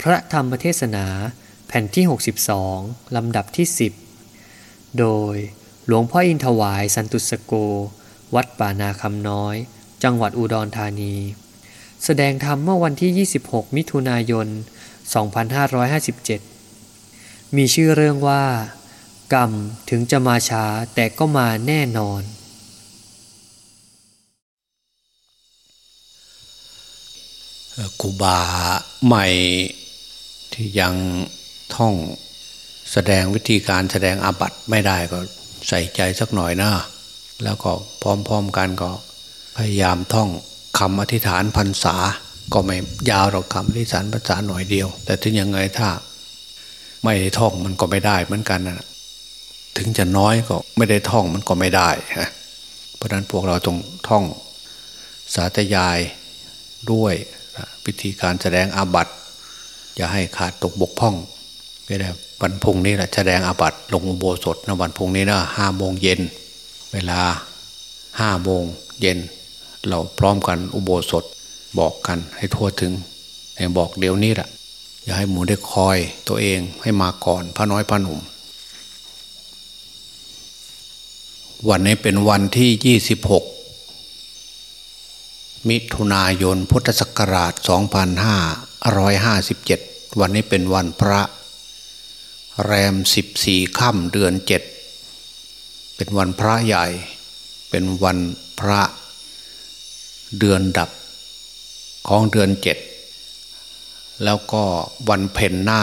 พระธรรมเทศนาแผ่นที่ 62 ลำดับที่ 10 โดยหลวงพ่ออินทวายสันตุสโก วัดป่านาคำน้อย จังหวัดอุดรธานี แสดงธรรมเมื่อวันที่ 26 มิถุนายน 2557 มีชื่อเรื่องว่า กรรมถึงจะมาช้าแต่ก็มาแน่นอน ครูบาใหม่ ที่ยังท่องแสดงวิธีการแสดงอาบัตไม่ได้ก็ใส่ใจสักหน่อยนะแล้วก็พร้อมๆกันก็พยายามท่องคำอธิษฐานพรรษา ก็ไม่ยาวหรอกคำอธิษฐานพรรษาหน่อยเดียว แต่ถึงยังไงถ้า ไม่ได้ท่องมันก็ไม่ได้เหมือนกันนะถึงจะน้อยก็ไม่ได้ท่องมันก็ไม่ได้ฮะเพราะนั้นพวกเราต้องท่องสาธยายด้วยวิธีการแสดงอาบัติ อย่าให้ขาดตกบกพร่องก็ได้วันพุ่งนี้แหละแสดงอาบัติลงอุโบสถนะวันพุ่งนี้นะห้าโมงเย็นเวลาห้าโมงเย็น เราพร้อมกันอุโบสถบอกกันให้ทั่วถึงให้บอกเดี๋ยวนี้แหละอย่าให้หมูได้คอยตัวเองให้มาก่อนพระน้อยพระหนุ่ม วันนี้เป็นวันที่ยี่สิบหกมิถุนายนพุทธศักราช2557วันนี้เป็นวันพระ แรม14ค่ำเดือน7เป็นวันพระใหญ่ เป็นวันพระเดือนดับของเดือน7แล้วก็วันเพ็ญหน้า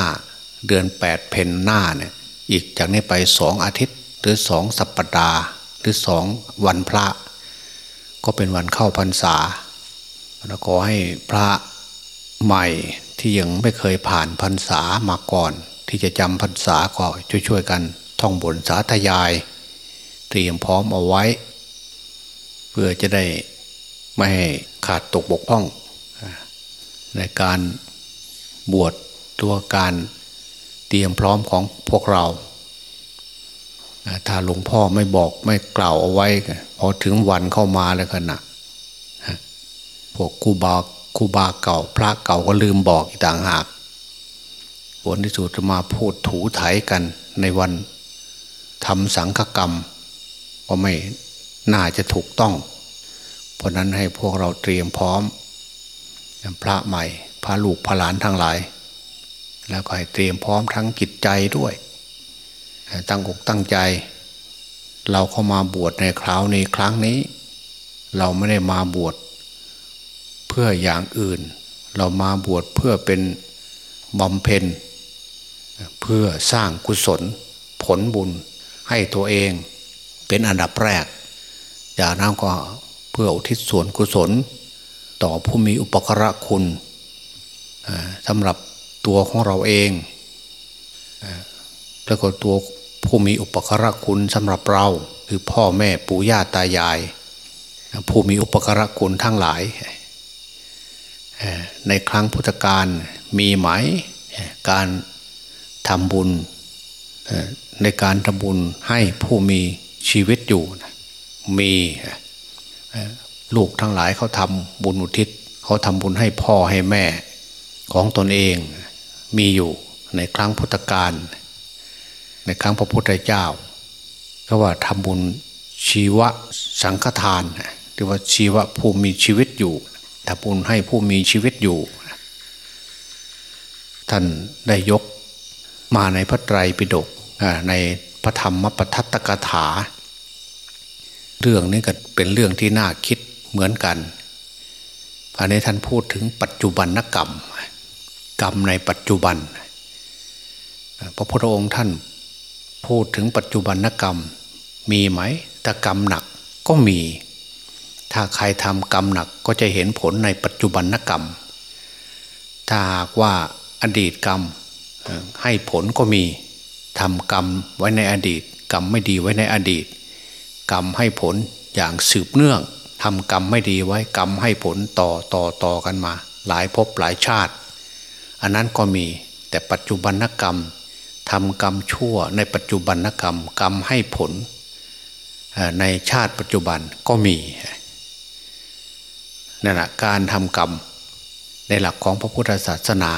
เดือน8เพ็ญหน้าเนี่ยอีกจากนี้ไปสองอาทิตย์หรือสองสัปปดาห์หรือสองวันพระ ก็เป็นวันเข้าพรรษาแล้วขอให้พระ ใหม่ที่ยังไม่เคยผ่านพรรษามาก่อน ที่จะจำพรรษาก็ช่วยๆกันท่องบนสาธยาย เตรียมพร้อมเอาไว้ เพื่อจะได้ไม่ให้ขาดตกบกพร่อง ในการบวชตัวการเตรียมพร้อมของพวกเรา ถ้าหลวงพ่อไม่บอกไม่กล่าวเอาไว้พอถึงวันเข้ามาแล้วกันนะพวกครูบา ครูบาเก่า พระเก่าก็ลืมบอกอีกต่างหากผลที่สุดจะมาพูดถูไถกันในวันทำสังฆกรรม ก็ไม่น่าจะถูกต้อง เพราะนั้นให้พวกเราเตรียมพร้อม พระใหม่ พระลูกพระหลานทั้งหลาย แล้วก็ให้เตรียมพร้อมทั้งจิตใจด้วย ตั้งอกตั้งใจ เราเข้ามาบวชในคราวนี้ครั้งนี้ เราไม่ได้มาบวช พื่ออย่างอื่น เรามาบวชเพื่อเป็นบำเพ็ญเพื่อสร้างกุศลผลบุญให้ตัวเองเป็นอันดับแรก จากนั้นก็เพื่ออุทิศส่วนกุศล ต่อผู้มีอุปกระคุณสำหรับตัวของเราเองแล้วก็ตัวผู้มีอุปกระคุณสำหรับเราคือพ่อแม่ปู่ย่าตายาย ผู้มีอุปกระคุณทั้งหลาย ในครั้งพุทธกาลมีไหมการทำบุญในการทำบุญให้ผู้มีชีวิตอยู่มีลูกทั้งหลายเขาทำบุญอุทิศเขาทำบุญให้พ่อให้แม่ของตนเองมีอยู่ในครั้งพุทธกาลในครั้งพระพุทธเจ้า ก็ว่าทำบุญชีวะสังฆทานหรือว่าชีวะผู้มีชีวิตอยู่ ทำบุญให้ผู้มีชีวิตอยู่ ท่านได้ยกมาในพระไตรปิฎกในพระธรรมปทัตตกถา เรื่องนี้ก็เป็นเรื่องที่น่าคิดเหมือนกันภายในท่านพูดถึงปัจจุบันนกรรม กรรมในปัจจุบัน พระพุทธองค์ท่านพูดถึงปัจจุบันนกรรม มีไหมแต่กรรมหนักก็มี ถ้าใครทำกรรมหนักก็จะเห็นผลในปัจจุบันนกรรม ถ้าหากว่าอดีตกรรมให้ผลก็มีทำกรรมไว้ในอดีต กรรมไม่ดีไว้ในอดีต กรรมให้ผลอย่างสืบเนื่องทำกรรมไม่ดีไว้กรรมให้ผลต่อต่อต่อกันมา หลายภพหลายชาติ อันนั้นก็มีแต่ปัจจุบันนกรรมทำกรรมชั่วในปัจจุบันนกรรมกรรมให้ผลในชาติปัจจุบันก็มี นั่นแหะการทำกรรม ในหลักของพระพุทธศาสนา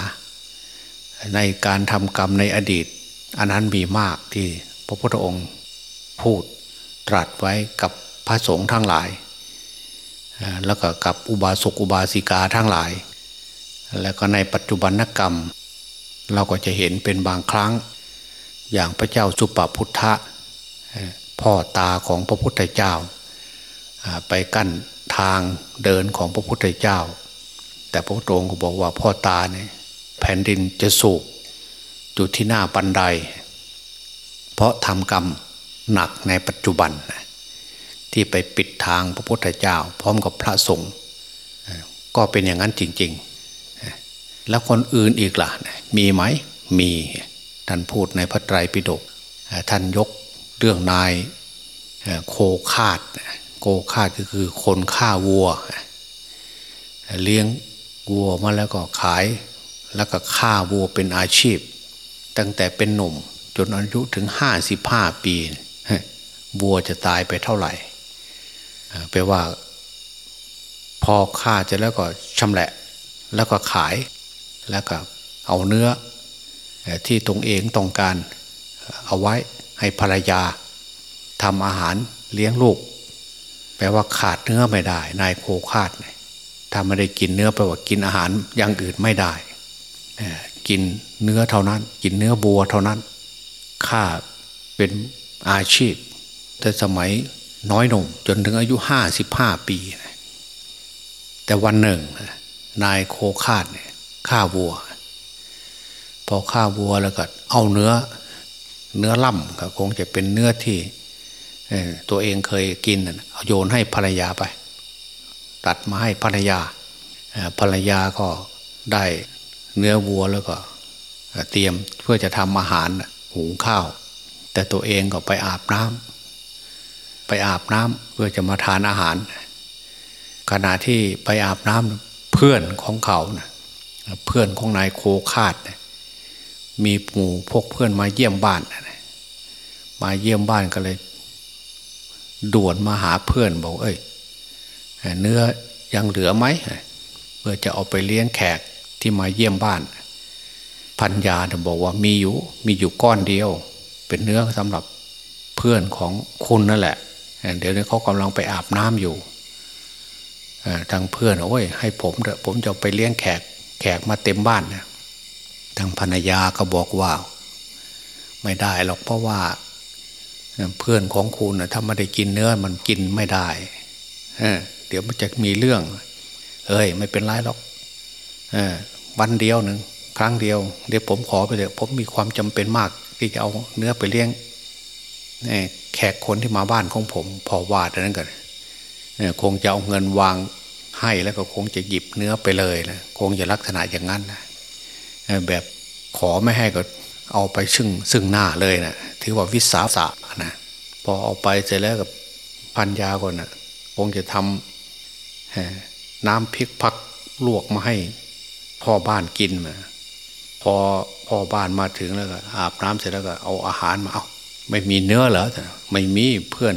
ในการทำกรรมในอดีต อันนั้นมีมากที่พระพุทธองค์พูดตรัสไว้กับพระสงฆ์ทั้งหลาย แล้วก็กับอุบาสกอุบาสิกาทั้งหลาย แล้วก็ในปัจจุบันกรรม เราก็จะเห็นเป็นบางครั้ง อย่างพระเจ้าสุปพุทธะพ่อตาของพระพุทธเจ้า ไปกั้น ทางเดินของพระพุทธเจ้า แต่พระพุทธองค์ก็บอกว่าพ่อตาเนี่ยแผ่นดินจะสูบอยู่ที่หน้าบันได เพราะทำกรรมหนักในปัจจุบัน ที่ไปปิดทางพระพุทธเจ้า พร้อมกับพระสงฆ์ก็เป็นอย่างนั้นจริง ๆ แล้วคนอื่นอีกล่ะมีไหมมีท่านพูดในพระไตรปิฎกท่านยกเรื่องนายโคคาด โคคาดก็คือคนฆ่าวัว เลี้ยงวัวมาแล้วก็ขายแล้วก็ฆ่าวัวเป็นอาชีพ ตั้งแต่เป็นหนุ่ม จนอายุถึงห้าสิบห้าปีวัวจะตายไปเท่าไหร่แปลว่า พอฆ่าจะแล้วก็ชำแหละ แล้วก็ขายแล้วก็เอาเนื้อที่ตรงเองต้องการเอาไว้ให้ภรรยาทำอาหารเลี้ยงลูก แปลว่าขาดเนื้อไม่ได้ นายโคขาดถ้าไม่ได้กินเนื้อแปลว่ากินอาหารอย่างอื่นไม่ได้กินเนื้อเท่านั้น กินเนื้อบัวเท่านั้นข้าเป็นอาชีพ แต่สมัยน้อยหนุ่มจนถึงอายุห้าสิบห้าปี แต่วันหนึ่ง นายโคคาดเนี่ยฆ่าวัว พอฆ่าวัวแล้วก็เอาเนื้อ เนื้อล่ำก็คงจะเป็นเนื้อที่ ตัวเองเคยกินเอาโยนให้ภรรยาไป ตัดมาให้ภรรยาภรรยาก็ได้เนื้อวัวแล้วก็ เตรียมเพื่อจะทำอาหารหุงข้าว แต่ตัวเองก็ไปอาบน้ำไปอาบน้ำเพื่อจะมาทานอาหาร ขณะที่ไปอาบน้ำเพื่อนของเขานะเพื่อนของนายโคคาดมีหมู่พวกเพื่อนมาเยี่ยมบ้านมาเยี่ยมบ้านก็เลย ด่วนมาหาเพื่อนบอก เอ้ยเนื้อยังเหลือไหมเพื่อจะเอาไปเลี้ยงแขกที่มาเยี่ยมบ้าน พันยาบอกว่ามีอยู่มีอยู่ก้อนเดียว เป็นเนื้อสำหรับเพื่อนของคุณนั่นแหละ เดี๋ยวนี้เขากำลังไปอาบน้ำอยู่ทางเพื่อนโอ้ยให้ผมเถอะผมจะไปเลี้ยงแขกแขกมาเต็มบ้านนะทางภรรยาก็บอกว่า ไม่ได้หรอกเพราะว่า เพื่อนของคุณนะถ้าไม่ได้กินเนื้อมันกินไม่ได้เดี๋ยวมันจะมีเรื่องเอ้ยไม่เป็นไรหรอกวันเดียวหนึ่งครั้งเดียวเดี๋ยวผมขอไปเถอะผมมีความจำเป็นมาก ที่จะเอาเนื้อไปเลี้ยงแขกคนที่มาบ้านของผม พอวาดนั้นกันคงจะเอาเงินวางให้แล้วก็คงจะหยิบเนื้อไปเลยนะคงจะลักษณะอย่างนั้นนะแบบขอไม่ให้ก็ เอาไปซึ่งซึ่งหน้าเลยนะถือว่าวิสาสะนะพอเอาไปเสร็จแล้วกับพันยาก่อนนะคงจะทำน้ำพริกผักลวกมาให้พ่อบ้านกินมาพอพ่อบ้านมาถึงแล้วก็อาบน้ำเสร็จแล้วก็เอาอาหารมาเอาไม่มีเนื้อเหรอไม่มีเพื่อน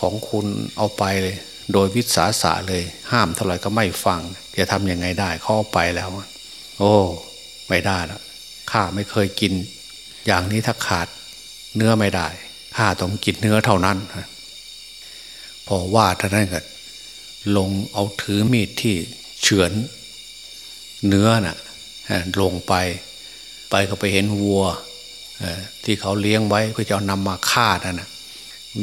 ของคุณเอาไปเลย โดยวิสาสะเลย ห้ามเท่าไหร่ก็ไม่ฟัง จะทำยังไงได้เขาเอาไปแล้ว โอ้ ไม่ได้แล้ว ข้าไม่เคยกิน อย่างนี้ถ้าขาดเนื้อไม่ได้ข้าต้องกินเนื้อเท่านั้น พอว่าท่านนั้นก็ลงเอาถือมีดที่เฉือน เนื้อนะ่ะลงไป ไปก็ไปเห็นวัวที่เขาเลี้ยงไว้เพื่อจะนำมาฆ่านั่นนะ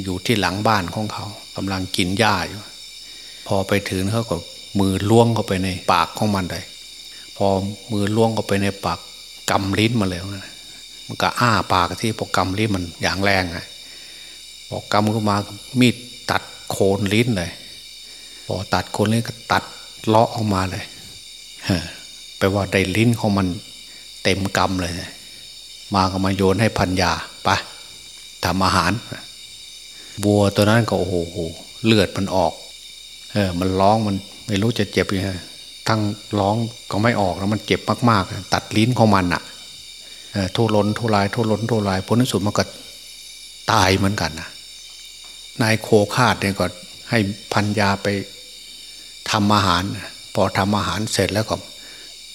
อยู่ที่หลังบ้านของเขากำลังกินหญ้าอยู่ พอไปถึงเขาก็มือล้วงเข้าไปในปากของมันเลยพอมือล้วงเข้าไปในปาก กำลิ้นมาแล้วนะมันก็อ้าปากที่พอกำลิ้นมันอย่างแรงไงพอกำเข้ามามีดตัดโคนลิ้นเลยพอตัดโคนลิ้นก็ตัดเลาะออกมาเลยแปลว่าได้ลิ้นของมันเต็มกำเลย มาก็มาโยนให้พันยาไปทำอาหารบัวตัวนั้นก็โอ้โหเลือดมันออก เออ มันร้องมันไม่รู้จะเจ็บยังไง ทั้งร้องก็ไม่ออกแล้วมันเจ็บมากๆ ตัดลิ้นของมันอะทุรนทุรายทุรนทุรายผลที่สุดมันก็ตายเหมือนกันนะนายโคคาดเนี่ยก็ให้พันยาไปทำอาหาร พอทำอาหารเสร็จแล้วก็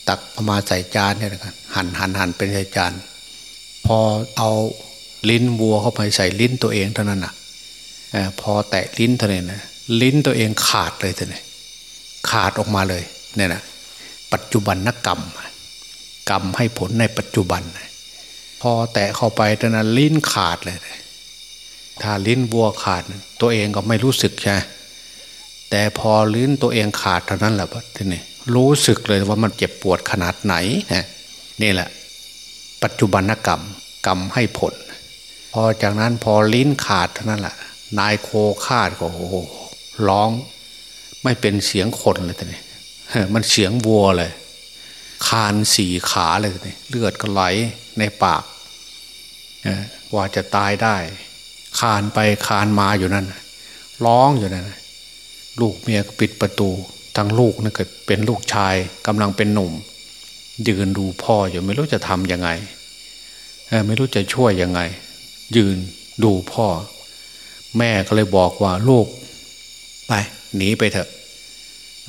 ตักมาใส่จานเนี่ยนะครับหั่นหั่นหั่นเป็นใส่จาน พอเอาลิ้นวัวเข้าไปใส่ลิ้นตัวเองเท่านั้นอะพอแตะลิ้นเท่านั้นนะลิ้นตัวเองขาดเลยเท่านี้ขาดออกมาเลย เนี่ยนะปัจจุบันนกรรม กรรมให้ผลในปัจจุบัน พอแตะเข้าไปเท่นั้นลิ้นขาดเลย ถ้าลิ้นวัวขาด ตัวเองก็ไม่รู้สึกใช่แต่พอลิ้นตัวเองขาดเท่านั้นแหละทีนี้รู้สึกเลยว่ามันเจ็บปวดขนาดไหนนะนี่แหละ ปัจจุบันกรรม กรรมให้ผล พอจากนั้นพอลิ้นขาดเท่านั้นแหละนายโคขาดก็โอ้ร้อง ไม่เป็นเสียงคนเลยทีนี้ มันเสียงวัวเลย คานสี่ขาเลยทีนี้เลือดก็ไหลในปากว่าจะตายได้ คานไปคานมาอยู่นั่นร้องอยู่นั่นลูกเมียก็ปิดประตูทั้งลูกนั่นก็เป็นลูกชายกำลังเป็นหนุ่ม ยืนดูพ่ออยู่ไม่รู้จะทำยังไงไม่รู้จะช่วยยังไง ยืนดูพ่อ แม่ก็เลยบอกว่าลูก ไป หนีไปเถอะ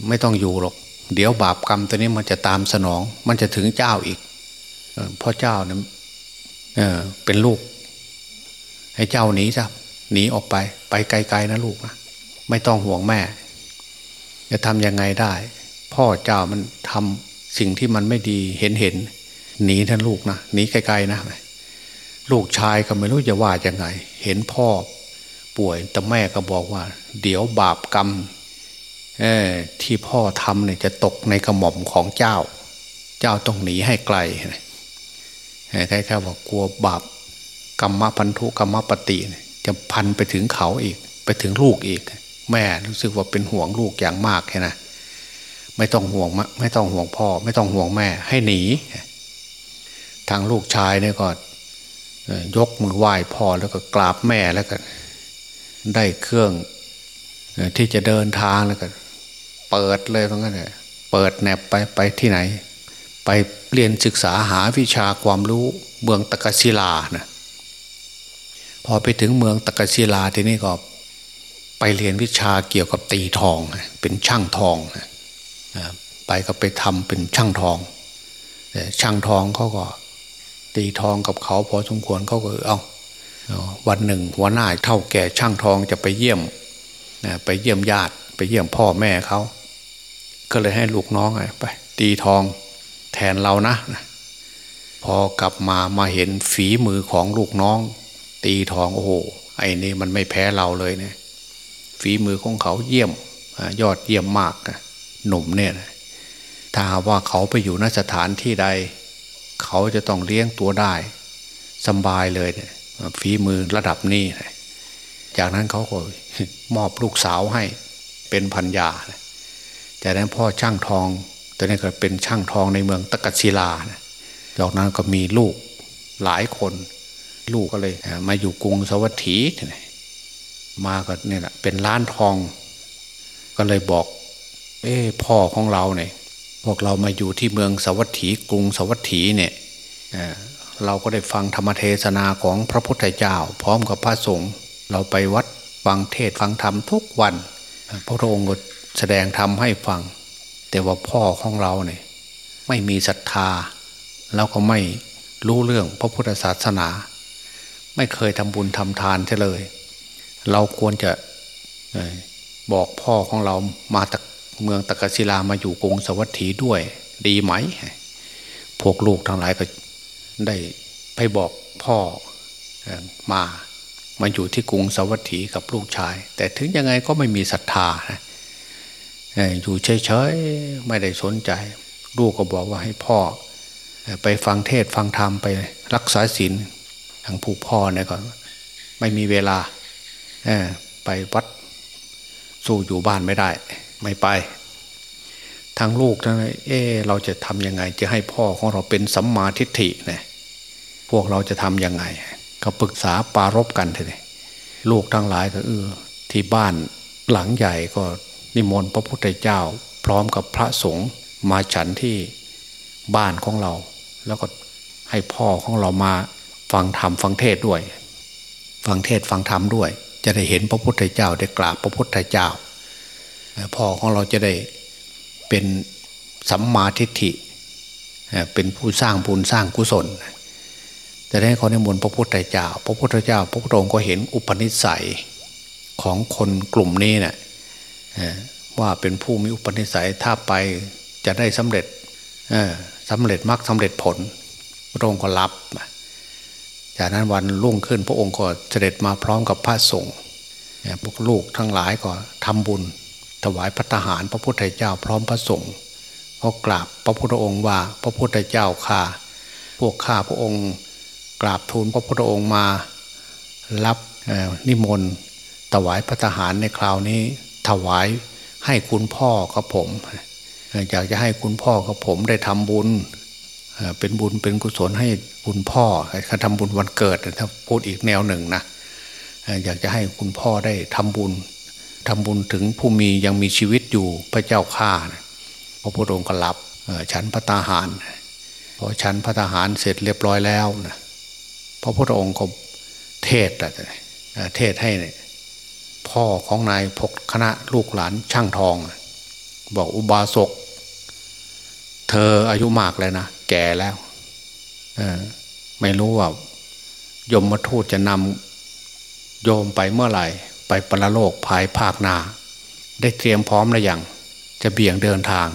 ไม่ต้องอยู่หรอก เดี๋ยวบาปกรรมตัวนี้มันจะตามสนอง มันจะถึงเจ้าอีกพ่อเจ้าเนี่ยเเป็นลูก ให้เจ้าหนีซะหนีออกไป ไปไกลๆนะลูกนะไม่ต้องห่วงแม่ จะทำยังไงได้ พ่อเจ้ามันทำสิ่งที่มันไม่ดีเห็นเห็นหนีท่านลูกนะหนีไกลๆนะลูกชายก็ไม่รู้จะว่ายังไง เห็นพ่อป่วยแต่แม่ก็บอกว่า เดี๋ยวบาปกรรม ที่พ่อทำเนี่ยจะตกในกระหม่อมของเจ้า เจ้าต้องหนีให้ไกลใครๆว่ากลัวบาปกรรมพันธุกรรมปฏิจะพันไปถึงเขาอีก ไปถึงลูกอีก แม่รู้สึกว่าเป็นห่วงลูกอย่างมากแค่นะไม่ต้องห่วงไม่ต้องห่วงพ่อ ไม่ต้องห่วงแม่ ให้หนี ทางลูกชายเนี่ยก็ยกมือไหว้พ่อแล้วก็กราบแม่แล้วก็ ได้เครื่องที่จะเดินทางแล้วก็ เปิดเลยตรงนั้นเลยเปิดแนบไปไปที่ไหน ไปเรียนศึกษาหาวิชาความรู้เมืองตะกศิลานะพอไปถึงเมืองตะกศิลาที่นี่ก็ไปเรียนวิชาเกี่ยวกับตีทอง เป็นช่างทองไปก็ไปทำเป็นช่างทองแต่ช่างทองเขาก็ ตีทองกับเขาพอสมควรเขาก็เอาวันหนึ่งหัวหน้าเท่าแก่ช่างทองจะไปเยี่ยมไปเยี่ยมญาติ ไปเยี่ยมพ่อแม่เขา ก็เลยให้ลูกน้องไป ตีทองแทนเรานะ พอกลับมามาเห็นฝีมือของลูกน้อง ตีทองโอ้โหไอ้นี่มันไม่แพ้เราเลยเนี่ยฝีมือของเขาเยี่ยมยอดเยี่ยมมากหนุ่มเนี่ยถ้าว่าเขาไปอยู่นสถานที่ใด เขาจะต้องเลี้ยงตัวได้สบายเลยเนี่ยฝีมือระดับนี้ จากนั้นเขาก็มอบลูกสาวให้เป็นพันยา จากนั้นพ่อช่างทองตอนนี้ก็เป็นช่างทองในเมืองตะกัศิลาจากนั้นก็มีลูกหลายคน ลูกก็เลย มาอยู่กรุงสวัสดีมาก็เนี่ยแหละเป็นล้านทอง ก็เลยบอก เอ้พ่อของเราเนี่ยพวกเรามาอยู่ที่เมืองสวัสดีกรุงสวัสดีเนี่ยเราก็ได้ฟังธรรมเทศนาของพระพุทธเจ้า พร้อมกับพระสงฆ์เราไปวัดฟังเทศฟังธรรมทุกวัน พระองค์ก็ แสดงธรรมให้ฟัง แต่ว่าพ่อของเราเนี่ยไม่มีศรัทธา แล้วก็ไม่รู้เรื่องพระพุทธศาสนา ไม่เคยทำบุญทำทานเลย เราควรจะบอกพ่อของเรามาจากเมืองตะกศิลามาอยู่กรุงสวัสดีด้วย ดีไหม พวกลูกทั้งหลายก็ได้ไปบอกพ่อมามาอยู่ที่กรุงสวัสดีกับลูกชาย แต่ถึงยังไงก็ไม่มีศรัทธานะ อยู่เฉยๆไม่ได้สนใจ ลูกก็บอกว่าให้พ่อ ไปฟังเทศฟังธรรมไปรักษาศีลทางผู้พ่อเนี่ยก็ไม่มีเวลาไปวัดสู้อยู่บ้านไม่ได้ ไม่ไป ทางลูกทั้งเออเราจะทำยังไง จะให้พ่อของเราเป็นสัมมาทิฏฐิเนี่ยพวกเราจะทำยังไง ก็ปรึกษาปารบกันเลยลูกทั้งหลายก็เออที่บ้านหลังใหญ่ก็ นิมนต์พระพุทธเจ้า พร้อมกับพระสงฆ์มาฉันที่บ้านของเรา แล้วก็ให้พ่อของเรามาฟังธรรมฟังเทศด้วย ฟังเทศฟังธรรมด้วย จะได้เห็นพระพุทธเจ้าได้กราบพระพุทธเจ้า พ่อของเราจะได้เป็นสัมมาทิฏฐิเป็นผู้สร้างบุญสร้างกุศลแต่ได้เขาในมนพระพุทธเจ้า พระพุทธเจ้า พระพุทธองค์ก็เห็นอุปนิสัยของคนกลุ่มนี้เนะ่ย ว่าเป็นผู้มีอุปนิสัยถ้าไปจะได้สำเร็จสำเร็จมรรคสาเร็จผลพระองค์ก็รับ จากนั้นวันรุ่งขึ้นพระองค์ก็เสด็จมาพร้อมกับพระสงฆ์พวกลูกทั้งหลายก็ทำบุญ ถวายพระทหารพระพุทธเจ้าพร้อมพระสงฆ์เขากราบพระพุทธองค์ว่าพระพุทธเจ้าข้าพวกข้าพระองค์กราบทูลพระพุทธองค์มารับนิมนต์ถวายพระทหารในคราวนี้ ถวายให้คุณพ่อกับผมอยากจะให้คุณพ่อกับผมได้ทำบุญเป็นบุญเป็นกุศลให้คุณพ่อเขาทำบุญวันเกิดถ้าพูดอีกแนวหนึ่งนะอยากจะให้คุณพ่อได้ทำบุญทำบุญถึงผู้มียังมีชีวิตอยู่พระเจ้าข้าพระพุทธองค์ก็รับฉันพระตาหารพอฉันพระตาหารเสร็จเรียบร้อยแล้วนะพระพุทธองค์ก็เทศเทศให้ พ่อของนายพกคณะลูกหลานช่างทอง บอกอุบาสก เธออายุมากแล้วนะ แก่แล้วไม่รู้ว่ายมมาทูตจะนำโยมไปเมื่อไหร่ ไปปรโลกภายภาคนาได้เตรียมพร้อมหรือยังจะเบี่ยงเดินทาง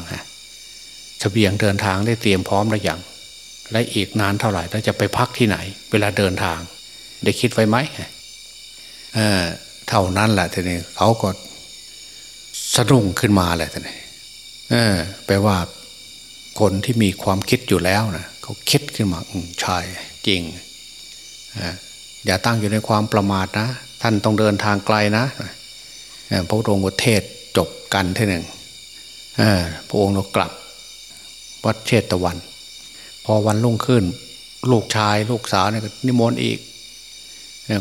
จะเบี่ยงเดินทางได้เตรียมพร้อมหรือยังและอีกนานเท่าไหร่แล้วจะไปพักที่ไหน เวลาเดินทาง ได้คิดไว้ไหมเเท่านั้นแหละทีนี้เขาก็สะดุ้งขึ้นมาแหละทีนี้แปลว่าคนที่มีความคิดอยู่แล้วนะเขาคิดขึ้นมาอืมใช่จริงอย่าตั้งอยู่ในความประมาทนะ ท่านต้องเดินทางไกลนะพระองค์เทศจบกันทีหนึ่งพระองค์เรากลับ วัดเชตวัน พอวันรุ่งขึ้น ลูกชาย ลูกสาวเนี่ยนิมนต์อีก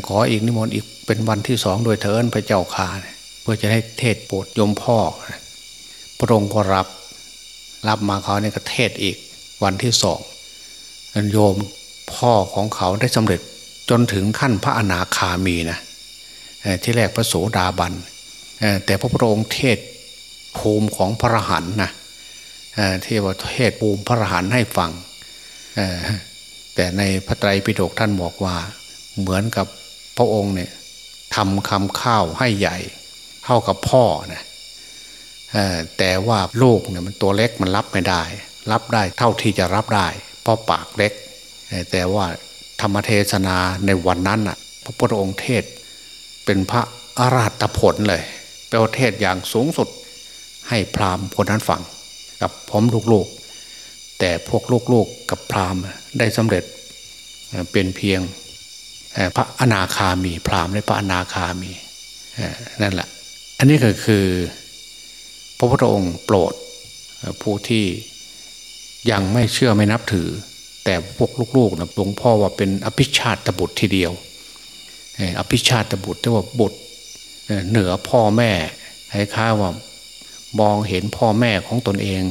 ขออีกนิมนต์อีก เป็นวันที่สองโดยเทินพระเจ้าข่าเพื่อจะให้เทศโปรดยมพ่อ พระองค์ก็รับ รับมาเขาเนี่ยก็เทศอีกวันที่สองโยมพ่อของเขาได้สำเร็จจนถึงขั้นพระอนาคามีนะที่แรกพระโสดาบันแต่พระพุทธองค์เทศภูมิของพระหันนะที่ว่าเทศภูมิพระหันให้ฟังแต่ในพระไตรปิฎกท่านบอกว่าเหมือนกับพระองค์เนี่ย ทำคำข้าวให้ใหญ่ เท่ากับพ่อนะแต่ว่าลูกเนี่ยมันตัวเล็กมันรับไม่ได้ รับได้เท่าที่จะรับได้เพราะปากเล็ก แต่ว่าธรรมเทศนาในวันนั้นอะ พระพุทธองค์เทศเป็นพระอาราธผลเลยแปลว่าเทศอย่างสูงสุดให้พราหมณ์คนนั้นฟังกับพร้อมลูกๆแต่พวกลูกๆกับพราหมณ์ได้สำเร็จเป็นเพียง พระอนาคามี พราหมณ์และพระอนาคามีนั่นแหละ อันนี้ก็คือ พระพุทธองค์โปรดผู้ที่ยังไม่เชื่อไม่นับถือ แต่พวกลูกๆนะหลวงพ่อว่าเป็นอภิชาติบุตรทีเดียวอภิชาติบุตรที่ว่าบุตรเหนือพ่อแม่ให้ข้าว่ามองเห็นพ่อแม่ของตนเอง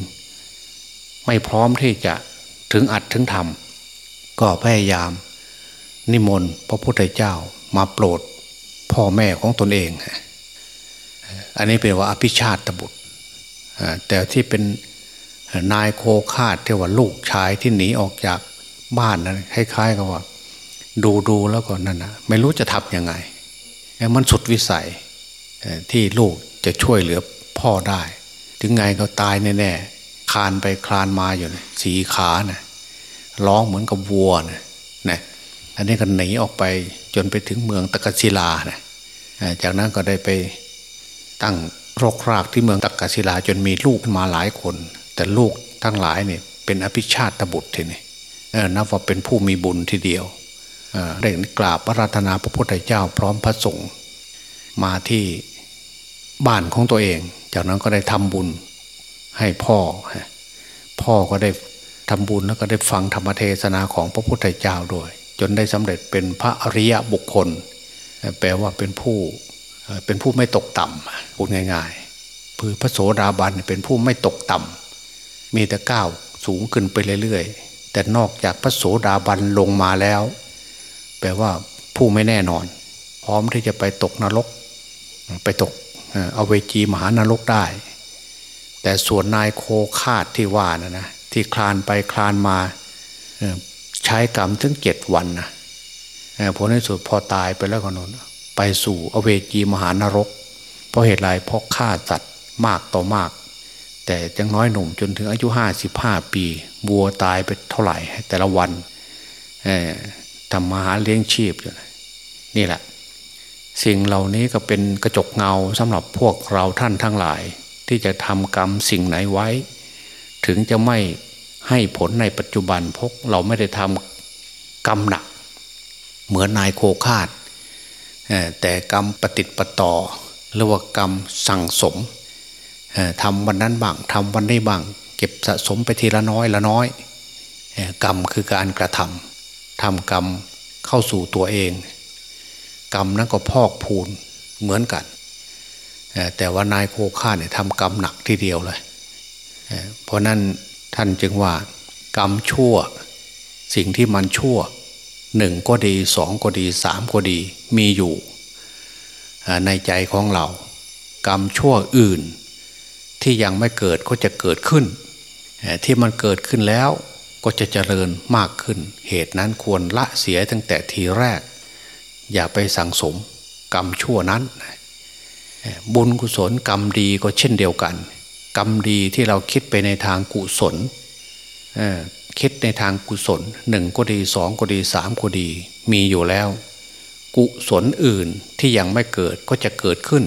ไม่พร้อมที่จะถึงอัดถึงทำก็พยายาม นิมนต์พระพุทธเจ้ามาโปรดพ่อแม่ของตนเอง อันนี้เป็นว่าอภิชาติบุตร แต่ที่เป็นนายโคคาดที่ว่าลูกชายที่หนีออกจากบ้านนั้นคล้ายๆกับว่า ดูดูแล้วก็นั่นนะไม่รู้จะทำยังไง มันสุดวิสัยที่ลูกจะช่วยเหลือพ่อได้ ถึงไงก็ตายแน่ๆคลานไปคลานมาอยู่นะสีขานะร้องเหมือนกับวัวนะนะ อันนี้ก็หนีออกไปจนไปถึงเมืองตะกศิลานะจากนั้นก็ได้ไปตั้งรกรากที่เมืองตะกศิลาจนมีลูกมาหลายคน แต่ลูกทั้งหลายเนี่ยเป็นอภิชาติบุตรทีนี่นับว่าเป็นผู้มีบุญทีเดียวได้กราบพระราธนาพระพุทธเจ้าพร้อมพระสงฆ์มาที่บ้านของตัวเอง จากนั้นก็ได้ทำบุญให้พ่อ พ่อก็ได้ทำบุญแล้วก็ได้ฟังธรรมเทศนาของพระพุทธเจ้าด้วย จนได้สำเร็จเป็นพระอริยบุคคล แปลว่าเป็นผู้เป็นผู้ไม่ตกต่ำพูดง่ายๆคือพระโสดาบันเป็นผู้ไม่ตกต่ำมีแต่ก้าวสูงขึ้นไปเรื่อยๆ แต่นอกจากพระโสดาบันลงมาแล้ว แปลว่าผู้ไม่แน่นอน พร้อมที่จะไปตกนรก ไปตกเอาเวจีมหานรกได้ แต่ส่วนนายโคคาดที่ว่านะนะที่คลานไปคลานมา ใช้กรรมถึงเจ็ดวันนะผลในสุดพอตายไปแล้วก็นนไปสู่อเวจีมหานรก เพราะเหตุไรเพราะฆ่าสัตว์มากต่อมาก แต่ยังน้อยหนุ่มจนถึงอายุห้าสิบห้าปีบัวตายไปเท่าไหร่ แต่ละวันทำมาหาเลี้ยงชีพอยู่นี่แหละ สิ่งเหล่านี้ก็เป็นกระจกเงาสำหรับพวกเราท่านทั้งหลาย ที่จะทำกรรมสิ่งไหนไว้ ถึงจะไม่ ให้ผลในปัจจุบันพกเราไม่ได้ทำกรรมหนัก เหมือนนายโคคาด แต่กรรมปฏิติปต่อหรือว่ากรรมสั่งสมทำวันนั้นบ้างทำวันนี้บ้าง เก็บสะสมไปทีละน้อยละน้อย กรรมคือการกระทำทำกรรมเข้าสู่ตัวเอง กรรมนั้นก็พอกพูนเหมือนกัน แต่ว่านายโคฆ่าเนี่ยทำกรรมหนักทีเดียวเลยเพราะนั้น ท่านจึงว่ากรรมชั่ว สิ่งที่มันชั่วหนึ่งก็ดีสองก็ดีสามก็ดีมีอยู่ในใจของเรา กรรมชั่วอื่น ที่ยังไม่เกิดก็จะเกิดขึ้น ที่มันเกิดขึ้นแล้วก็จะเจริญมากขึ้น เหตุนั้นควรละเสียตั้งแต่ทีแรก อย่าไปสั่งสมกรรมชั่วนั้น บุญกุศลกรรมดีก็เช่นเดียวกัน กรรมดีที่เราคิดไปในทางกุศลคิดในทางกุศลหนึ่งก็ดีสองก็ดีสามก็ดี มีอยู่แล้ว กุศลอื่นที่ยังไม่เกิดก็จะเกิดขึ้น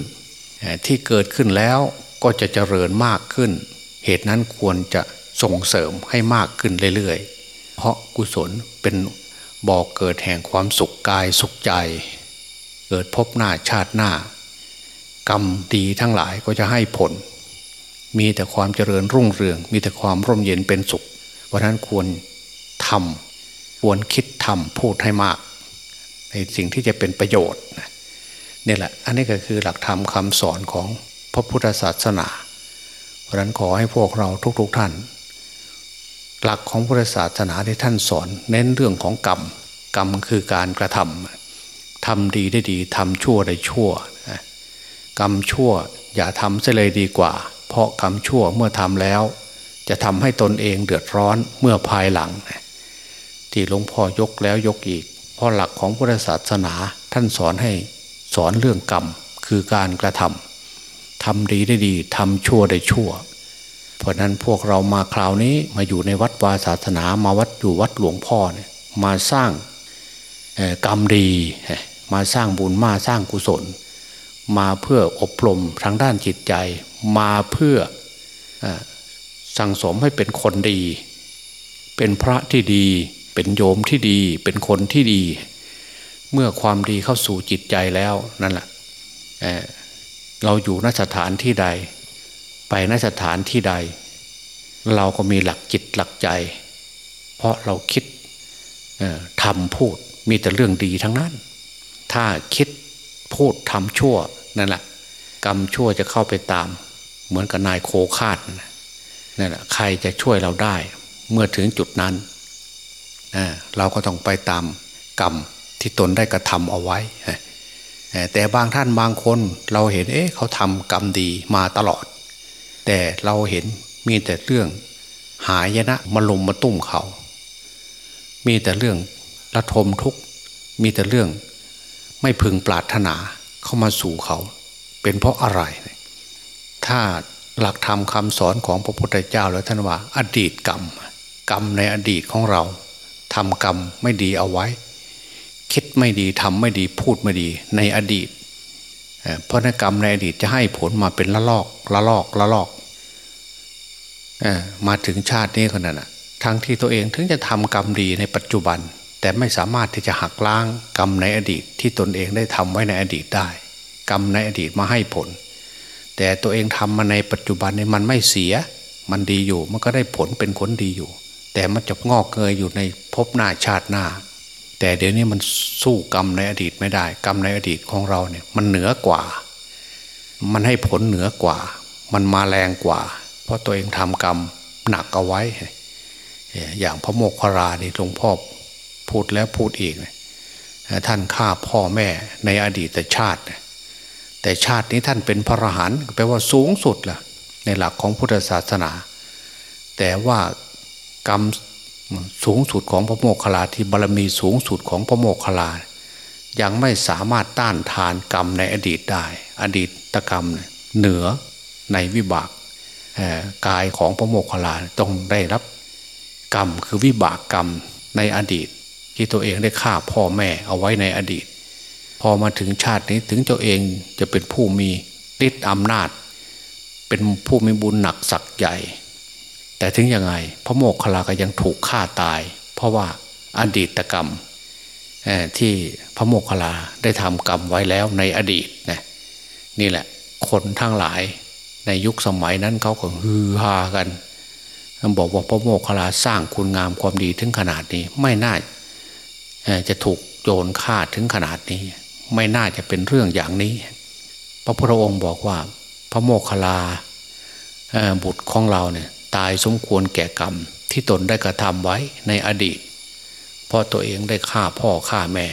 ที่เกิดขึ้นแล้วก็จะเจริญมากขึ้น เหตุนั้นควรจะส่งเสริมให้มากขึ้นเรื่อยๆ เพราะกุศลเป็นบ่อกเกิดแห่งความสุขกายสุขใจ เกิดพบหน้าชาติหน้า กรรมดีทั้งหลายก็จะให้ผล มีแต่ความเจริญรุ่งเรือง มีแต่ความร่มเย็นเป็นสุข เพราะนั้นควรทำควรคิดทำพูดให้มาก ในสิ่งที่จะเป็นประโยชน์นี่แหละ อันนี้ก็คือหลักธรรมคำสอนของพระพุทธศาสนา เพราะนั้นขอให้พวกเราทุก ๆทท่าน หลักของพุทธศาสนาที่ท่านสอน เน้นเรื่องของกรรม กรรมคือการกระทำทำดีได้ดีทำชั่วได้ชั่วกรรมชั่ว อย่าทำเสียเลยดีกว่า เพราะกรรมชั่วเมื่อทำแล้ว จะทำให้ตนเองเดือดร้อนเมื่อภายหลัง ที่หลวงพ่อยกแล้วยกอีก เพราะหลักของพุทธศาสนาท่านสอนให้สอนเรื่องกรรมคือการกระทำทำดีได้ดีทำชั่วได้ชั่ว เพราะนั้นพวกเรามาคราวนี้มาอยู่ในวัดวาศาสนามาวัดอยู่วัดหลวงพ่อเนี่ยมาสร้างกรรมดี มาสร้างบุญมาสร้างกุศล มาเพื่ออบรมทางด้านจิตใจ มาเพื่อสั่งสมให้เป็นคนดี เป็นพระที่ดี เป็นโยมที่ดี เป็นคนที่ดี เมื่อความดีเข้าสู่จิตใจแล้วนั่นแหละเเราอยู่นสถานที่ใด ไปนสถานที่ใด เราก็มีหลักจิตหลักใจ เพราะเราคิดทำพูดมีแต่เรื่องดีทั้งนั้น ถ้าคิดพูดทำชั่วนั่นแหละกรรมชั่วจะเข้าไปตาม เหมือนกับนายโคคาดนั่นแหละใครจะช่วยเราได้ เมื่อถึงจุดนั้นเราก็ต้องไปตามกรรมที่ตนได้กระทำเอาไว้ แต่บางท่านบางคนเราเห็น เอ๊ะเขาทำกรรมดีมาตลอด แต่เราเห็นมีแต่เรื่องหายนะมาลมมาตุ้มเขา มีแต่เรื่องระทมทุกมีแต่เรื่องไม่พึงปรารถนาเข้ามาสู่เขา เป็นเพราะอะไร ถ้าหลักธรรมคำสอนของพระพุทธเจ้าแล้วท่านว่า อดีตกรรม กรรมในอดีตของเราทำกรรมไม่ดีเอาไว้ คิดไม่ดีทำไม่ดีพูดไม่ดีในอดีต เพราะนกรรมในอดีตจะให้ผลมาเป็นละลอกละลอกละลอกมาถึงชาตินี้คนนั้นทั้งที่ตัวเองถึงจะทำกรรมดีในปัจจุบัน แต่ไม่สามารถที่จะหักล้างกรรมในอดีตที่ตนเองได้ทำไว้ในอดีตได้ กรรมในอดีตมาให้ผล แต่ตัวเองทำมาในปัจจุบันเนี้มันไม่เสีย มันดีอยู่ มันก็ได้ผลเป็นผลดีอยู่ แต่มันจะงอกเงยอยู่ในภพหน้าชาติหน้า แต่เดี๋ยวนี้มันสู้กรรมในอดีตไม่ได้ กรรมในอดีตของเราเนี่ยมันเหนือกว่า มันให้ผลเหนือกว่า มันมาแรงกว่า เพราะตัวเองทำกรรมหนักเอาไว้ อย่างพระโมกขรานี่หลวงพ่อพูดแล้วพูดอีก ท่านฆ่าพ่อแม่ในอดีตชาติ แต่ชาตินี้ท่านเป็นพระอรหันต์แปลว่าสูงสุดล่ะ ในหลักของพุทธศาสนา แต่ว่ากรรมสูงสุดของพระโมคคัลลาที่บารมีสูงสุดของพระโมคคัลลายังไม่สามารถต้านทานกรรมในอดีตได้ อดีตกรรมเหนือในวิบากกายของพระโมคคัลลาต้องได้รับกรรมคือวิบากกรรมในอดีต ที่ตัวเองได้ฆ่าพ่อแม่เอาไว้ในอดีต พอมาถึงชาตินี้ถึงตัวเองจะเป็นผู้มีฤทธิ์อำนาจ เป็นผู้มีบุญหนักสักใหญ่ แต่ถึงยังไง พระโมกขลาก็ยังถูกฆ่าตาย เพราะว่าอดีตกรรมที่พระโมกขลาได้ทำกรรมไว้แล้วในอดีตนะนี่แหละ คนทั้งหลายในยุคสมัยนั้นเขาก็ฮือฮากันบอกว่าพระโมคคัลลาสร้างคุณงามความดีถึงขนาดนี้ ไม่น่าจะถูกโจรฆ่าถึงขนาดนี้ ไม่น่าจะเป็นเรื่องอย่างนี้ พระพุทธองค์บอกว่า พระโมคคัลลาบุตรของเราเนี่ยตายสมควรแก่กรรม ที่ตนได้กระทำไว้ในอดีตเพราะตัวเองได้ฆ่าพ่อฆ่าแม่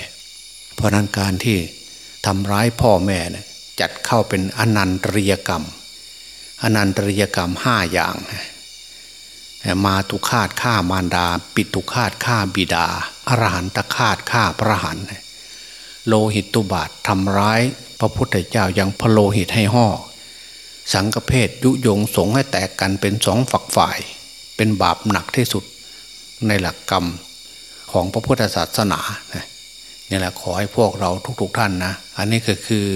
เพราะนั้นการที่ทำร้ายพ่อแม่เนี่ยจัดเข้าเป็นอนันตริยกรรม อนันตริยกรรมห้าอย่างมาตุคาตฆ่ามารดา ปิตุคาตฆ่าบิดาอรหันตคาตฆ่าพระหัน โลหิตตุบาททำร้าย พระพุทธเจ้ายังพโลหิตให้ห่อสังฆเพศยุยงสงให้แตกกันเป็นสองฝักฝ่าย เป็นบาปหนักที่สุดในหลักกรรมของพระพุทธศาสนานี่แหละขอให้พวกเราทุกๆทท่านนะ อันนี้ก็คือ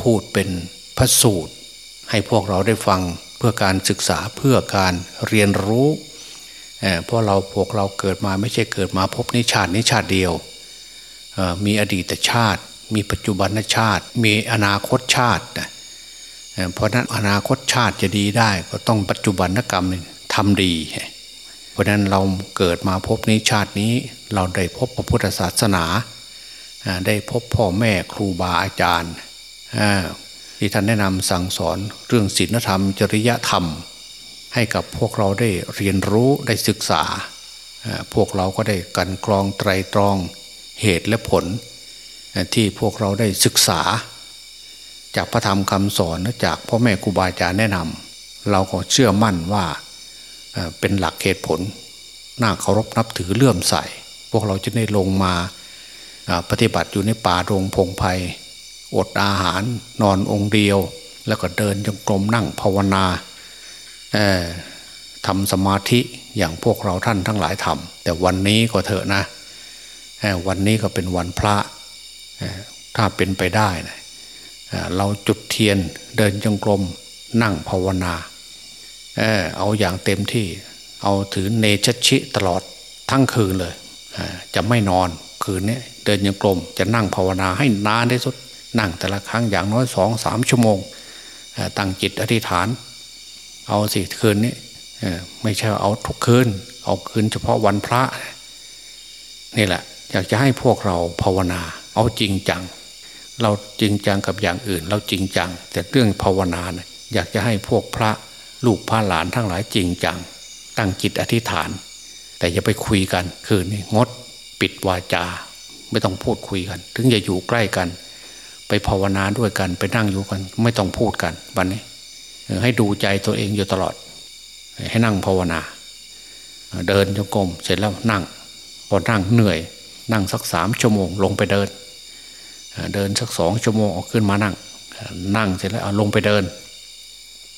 พูดเป็นพระสูตร ให้พวกเราได้ฟังเพื่อการศึกษาเพื่อการเรียนรู้เพราะเราพวกเราเกิดมาไม่ใช่เกิดมาพบนิชาตินิชาติเดียว มีอดีตชาติ มีปัจจุบันชาติ มีอนาคตชาติเพราะนั้นอนาคตชาติจะดีได้ก็ต้องปัจจุบันกรรมทำดี เพราะนั้นเราเกิดมาพบนิชาตินี้เราได้พบพระพุทธศาสนา ได้พบพ่อแม่ครูบาอาจารย์ ที่ท่านแนะนำสั่งสอนเรื่องศีลธรรม จริยธรรม ให้กับพวกเราได้เรียนรู้ได้ศึกษา พวกเราก็ได้กันกรองไตรตรอง เหตุและผล ที่พวกเราได้ศึกษา จากพระธรรมคำสอนจากพ่อแม่ครูบาอาจารย์แนะนำเราก็เชื่อมั่นว่าเป็นหลักเหตุผลน่าเคารพนับถือเลื่อมใสพวกเราจะได้ลงมาปฏิบัติอยู่ในป่าโรงพงไพ่อดอาหารนอนองค์เดียว แล้วก็เดินจงกรมนั่งภาวนาทำสมาธิอย่างพวกเราท่านทั้งหลายทำแต่วันนี้ก็เถอะนะ วันนี้ก็เป็นวันพระถ้าเป็นไปได้นะเราจุดเทียนเดินจงกรมนั่งภาวนาเอาอย่างเต็มที่ เอาถือเนชชิตลอดทั้งคืนเลยจะไม่นอนคืนนี้เดินยังกลมจะนั่งภาวนาให้นานที่สุดนั่งแต่ละครั้งอย่างน้อยสองสามชั่วโมงตั้งจิตอธิษฐาน เอาสิคืนนี้ไม่ใช่เอาทุกคืน เอาคืนเฉพาะวันพระนี่แหละ อยากจะให้พวกเราภาวนา เอาจริงจัง เราจริงจังกับอย่างอื่น เราจริงจัง แต่เรื่องภาวนาเนี่ยอยากจะให้พวกพระลูกพระหลานทั้งหลายจริงจัง ตั้งจิตอธิษฐาน แต่อย่าไปคุยกันคืนนี้งดปิดวาจา ไม่ต้องพูดคุยกัน ถึงจะอยู่ใกล้กัน ไปภาวนาด้วยกันไปนั่งอยู่กัน ไม่ต้องพูดกันวันนี้ ให้ดูใจตัวเองอยู่ตลอด ให้นั่งภาวนา เดินจงกรมเสร็จแล้วนั่งพอนั่งเหนื่อย นั่งสักสามชั่วโมง ลงไปเดิน เดินสักสองชั่วโมงออกขึ้นมานั่ง นั่งเสร็จแล้วเอาลงไปเดิน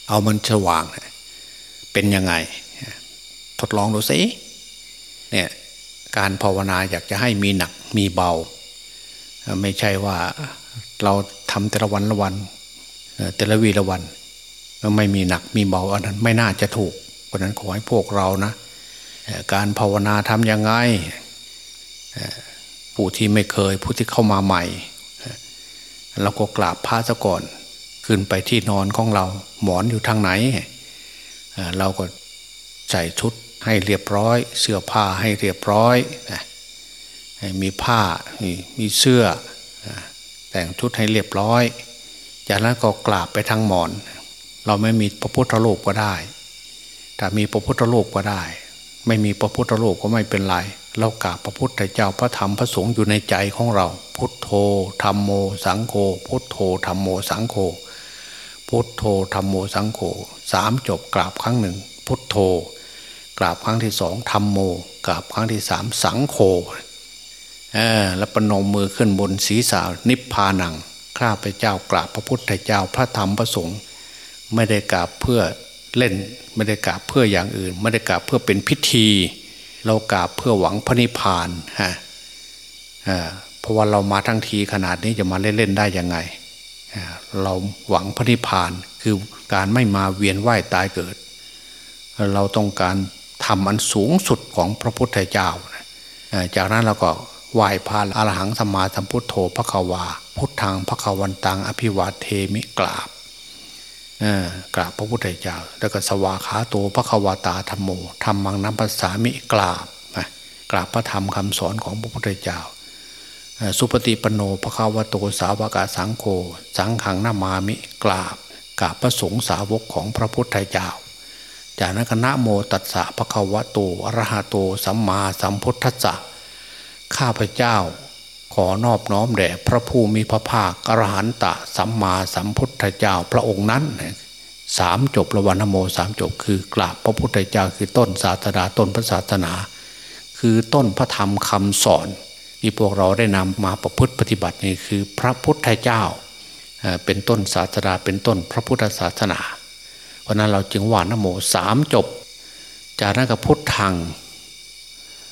เอามันสว่าง เป็นยังไง ทดลองดูสิเนี่ยการภาวนาอยากจะให้มีหนักมีเบา ไม่ใช่ว่าเราทำแต่ละวันละวันแต่ละวีละวันไม่มีหนักมีเบาอันนั้นไม่น่าจะถูกเพราะนั้นขอให้พวกเรานะ การภาวนาทำยังไง ผู้ที่ไม่เคยผู้ที่เข้ามาใหม่ เราก็กราบพระซะก่อน ขึ้นไปที่นอนของเราหมอนอยู่ทางไหน เราก็ใส่ชุดให้เรียบร้อย เสื้อผ้าให้เรียบร้อยมีผ้ามีเสื้อ แต่งชุดให้เรียบร้อย จากนั้นก็กราบไปทางหมอน เราไม่มีพระพุทธรูปก็ได้ถ้ามีพระพุทธรูปก็ได้ ไม่มีพระพุทธรูปก็ไม่เป็นไร เรากราบพระพุทธเจ้าพระธรรมพระสงฆ์อยู่ในใจของเรา พุทโธธรรมโม สังโฆพุทโธธรรมโมสังโฆพุทโธธรรมโมสังโฆสามจบกราบครั้งหนึ่ง พุทโธ กราบครั้งที่สองธรรมโม กราบครั้งที่สามสังโฆแล้วประนมมือขึ้นบนศีรษะนิพพานังข้าพเจ้ากราบพระพุทธเจ้าพระธรรมพระสงฆ์ไม่ได้กราบเพื่อเล่น ไม่ได้กราบเพื่ออย่างอื่น ไม่ได้กราบเพื่อเป็นพิธี เรากราบเพื่อหวังพระนิพพานฮะเพราะว่าเรามาทั้งทีขนาดนี้จะมาเล่นๆได้ยังไง เราหวังพระนิพพานคือการไม่มาเวียนว่ายตายเกิด เราต้องการทำอันสูงสุดของพระพุทธเจ้า จากนั้นเราก็ไหว้พระอรหังสมมาสัมพุทโธพระควา พุทธังพระควันตังอภิวาเทมิกราบ กราบพระพุทธเจ้า แล้วก็สวาขาโตพระควาตาธรรมโมธรรมังนัมภาษามิกราบกราบพระธรรมคำสอนของพระพุทธเจ้า สุปฏิปโนภควโตสาวกาสังโฆสังขังนามามิกราบกราบพระสงฆ์สาวกของพระพุทธเจ้า จากนั้นนะโมตัสสะภควโตอรหะโตสัมมาสัมพุทธัสสะข้าพเจ้า ขอนอบน้อมแด่พระผู้มีพระภาคอรหันตะสัมมาสัมพุทธเจ้าพระองค์นั้นสามจบระวันโมสามจบคือกราบพระพุทธเจ้าคือต้นศาสนาต้นพระศาสนา คือต้นพระธรรมคำสอนที่พวกเราได้นำมาประพฤติปฏิบัตินี่คือพระพุทธเจ้าเป็นต้นศาสนาเป็นต้นพระพุทธศาสนา เพราะนั้นเราจึงว่านโมสามจบ จากนั้นก็พุทธัง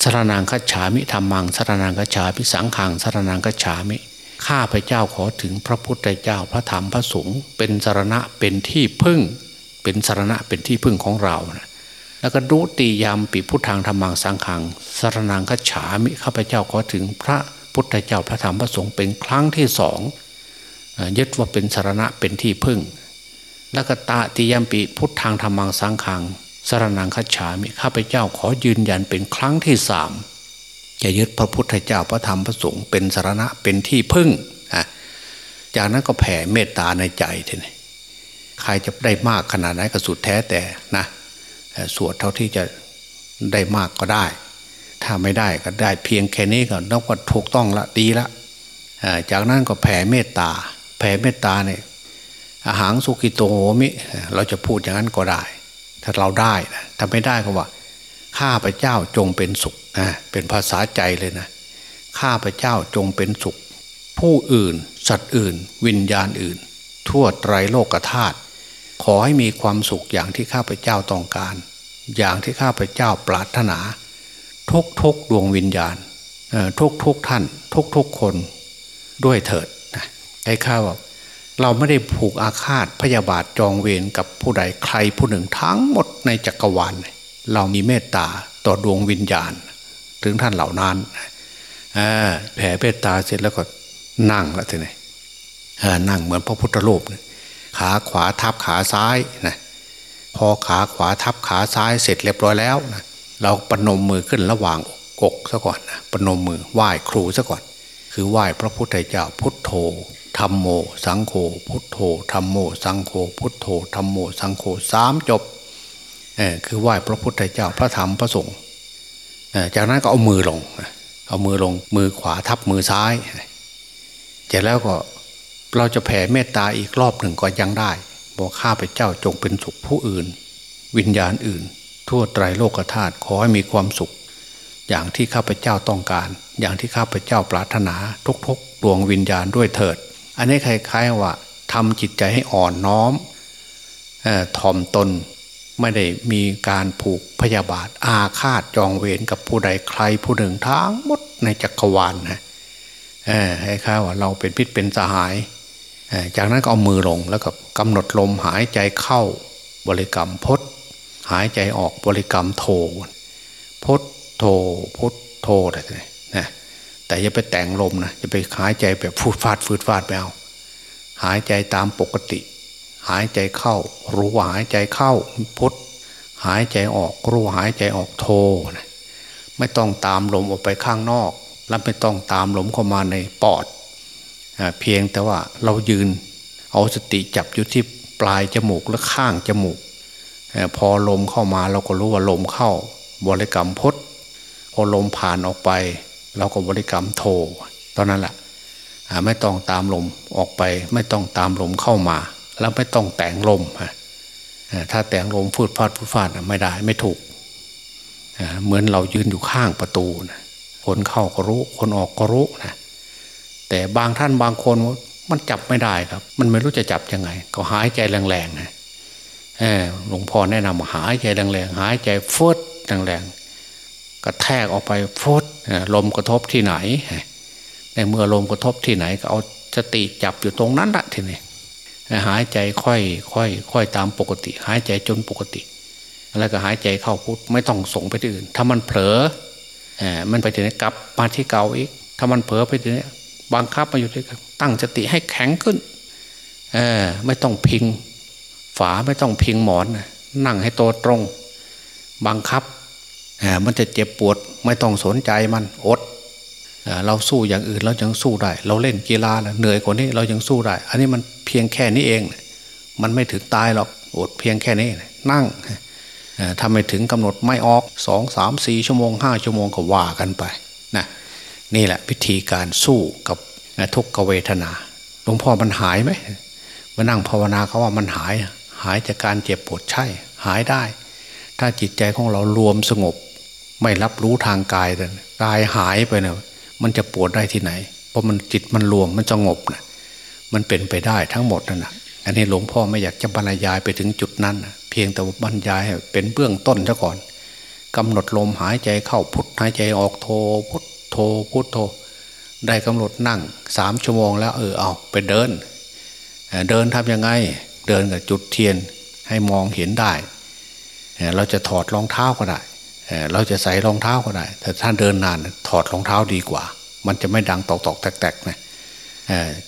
สรนางคัจฉามิธรรมังสรนางคัจฉามิสังขังสรนางคัจฉามิข้าพเจ้าขอถึงพระพุทธเจ้าพระธรรมพระสงฆ์เป็นสารณะเป็นที่พึ่ง เป็นสารณะเป็นที่พึ่งของเรานะแล้วก็ดุติยามปีพุทธังธรรมังสังขังสารนังกัจฉามิข้าพเจ้าขอถึงพระพุทธเจ้าพระธรรมพระสงฆ์เป็นครั้งที่สองยึดว่าเป็นสารณะเป็นที่พึ่ง แล้วก็ตาติยามปีพุทธังธรรมังสังขัง สารนังคัจฉามิข้าพเจ้าขอยืนยันเป็นครั้งที่สามจะยึดพระพุทธเจ้าพระธรรมพระสงฆ์เป็นสารณะเป็นที่พึ่งจากนั้นก็แผ่เมตตาในใจทีนี้ใครจะได้มากขนาดไหนก็สุดแท้แต่นะสวดเท่าที่จะได้มากก็ได้ ถ้าไม่ได้ก็ได้เพียงแค่นี้ก็นับว่าถูกต้องละดีละจากนั้นก็แผ่เมตตา แผ่เมตตาเนี่ยอาหารสุกิโตโหมิ เราจะพูดอย่างนั้นก็ได้ ถ้าเราได้นะถ้าไม่ได้ก็ว่าข้าพเจ้าจงเป็นสุขนะเป็นภาษาใจเลยนะข้าพเจ้าจงเป็นสุข ผู้อื่น สัตว์อื่น วิญญาณอื่น ทั่วไตรโลกธาตุขอให้มีความสุขอย่างที่ข้าพเจ้าต้องการ อย่างที่ข้าพเจ้าปรารถนา ทุกทุกดวงวิญญาณทุกทุกท่าน ทุกทุกคนด้วยเถิดไอ้ข้าว่า เราไม่ได้ผูกอาฆาตพยาบาทจองเวรกับผู้ใดใครผู้หนึ่งทั้งหมดในจักรวาลเรามีเมตตาต่อดวงวิญญาณ ถึงท่านเหล่านั้นแผ่เมตตาเสร็จแล้วก็นั่งแล้วทีนี้นั่งเหมือนพระพุทธรูปขาขวาทับขาซ้ายนะพอขาขวาทับขาซ้ายเสร็จเรียบร้อยแล้วนะเราปนมมือขึ้นระหว่างอกซะก่อนนะปนมมือไหว้ครูซะก่อน คือไหว้พระพุทธเจ้าพุทโธ ธรรมโม สังโฆพุทโธธรรมโม สังโฆพุทโธธรรมโม สังโฆสามจบเออคือไหว้พระพุทธเจ้าพระธรรมพระสงฆ์จากนั้นก็เอามือลง เอามือลงมือขวาทับมือซ้ายเสร็จแล้วก็เราจะแผ่เมตตาอีกรอบหนึ่งก็ยังได้ บอกข้าพเจ้าจงเป็นสุขผู้อื่น วิญญาณอื่น ทั่วไตรโลกธาตุขอให้มีความสุข อย่างที่ข้าพเจ้าต้องการ อย่างที่ข้าพเจ้าปรารถนาทุกๆดวงวิญญาณด้วยเถิด อันนี้คล้ายๆว่าทำจิตใจให้อ่อนน้อมถ่อมตนไม่ได้มีการผูกพยาบาท อาฆาตจองเวรกับผู้ใดใครผู้หนึ่งทั้งหมดในจักรวาลนะให้ข้าว่าเราเป็นพิษเป็นสหาย จากนั้นก็เอามือลงแล้วก็กำหนดลมหายใจเข้าบริกรรมพดหายใจออกบริกรรมโทพดโทพดโทอะไรนะ แต่อย่าไปแต่งลมนะอย่าไปหายใจแบบฟูดฟาดฟืดฟาดไปเอาหายใจตามปกติ หายใจเข้า รู้ว่าหายใจเข้าพดหายใจออกรู้หายใจออกโทนะไม่ต้องตามลมออกไปข้างนอก และไม่ต้องตามลมเข้ามาในปอดเพียงแต่ว่าเรายืนเอาสติจับอยู่ที่ปลายจมูกและข้างจมูก พอลมเข้ามาเราก็รู้ว่าลมเข้าบริกรรมพดพอลมผ่านออกไป เราก็บริกรรมโทตอนนั้นแหละไม่ต้องตามลมออกไป ไม่ต้องตามลมเข้ามา แล้วไม่ต้องแต่งลมถ้าแต่งลมฟืดฟาดฟืดฟาดไม่ได้ไม่ถูกเหมือนเรายืนอยู่ข้างประตูนะคนเข้าก็รู้ คนออกก็รู้นะแต่บางท่านบางคนมันจับไม่ได้ครับ มันไม่รู้จะจับยังไง ก็หายใจแรงๆนะหลวงพ่อแนะนำหายใจแรงๆหายใจฟดแรงๆกระแทกออกไปฟด ลมกระทบที่ไหน ในเมื่อลมกระทบที่ไหนก็เอาสติจับอยู่ตรงนั้นละทีนี้หายใจค่อยค่อยค่อยตามปกติ หายใจจนปกติ แล้วก็หายใจเข้าพุทไม่ต้องส่งไปที่อื่น ถ้ามันเผลอมันไปที่ไหนกลับมาที่เก่าอีก ถ้ามันเผลอไปที่ไหนบังคับมาอยู่ที่ตั้งสติให้แข็งขึ้นอไม่ต้องพิง ฝาไม่ต้องพิงหมอน นั่งให้ตัวตรง บังคับ มันจะเจ็บปวดไม่ต้องสนใจมันอดเราสู้อย่างอื่นเรายังสู้ได้ เราเล่นกีฬาเหนื่อยกว่านี้เรายังสู้ได้ อันนี้มันเพียงแค่นี้เอง มันไม่ถึงตายหรอกอดเพียงแค่นี้นั่งทำไมถึงกำหนดไม่ออกสองสามสี่ชั่วโมงห้าชั่วโมงก็ว่ากันไปนะนี่แหละวิธีการสู้กับทุกขเวทนาหลวงพ่อมันหายไหมมานั่งภาวนาเขาว่ามันหายหายจากการเจ็บปวดใช่ หายได้ ถ้าจิตใจของเรารวมสงบ ไม่รับรู้ทางกายแต่กายหายไปเนะมันจะปวดได้ที่ไหน เพราะมันจิตมันรวมมันสงบนะมันเป็นไปได้ทั้งหมดนั่นนะอันนี้หลวงพ่อไม่อยากจะบรรยายไปถึงจุดนั้นนะเพียงแต่บรรยายเป็นเบื้องต้นซะก่อนกำหนดลมหายใจเข้าพุทหายใจออกโทพุทโทพุทโท ได้กำหนดนั่งสามชั่วโมงแล้วเออเอาไปเดิน เดินทำยังไง เดินกับจุดเทียนให้มองเห็นได้ เราจะถอดรองเท้าก็ได้ เราจะใส่รองเท้าก็ได้ แต่ถ้านเดินนานถอดรองเท้าดีกว่า มันจะไม่ดังตอกตอกแตกๆนะ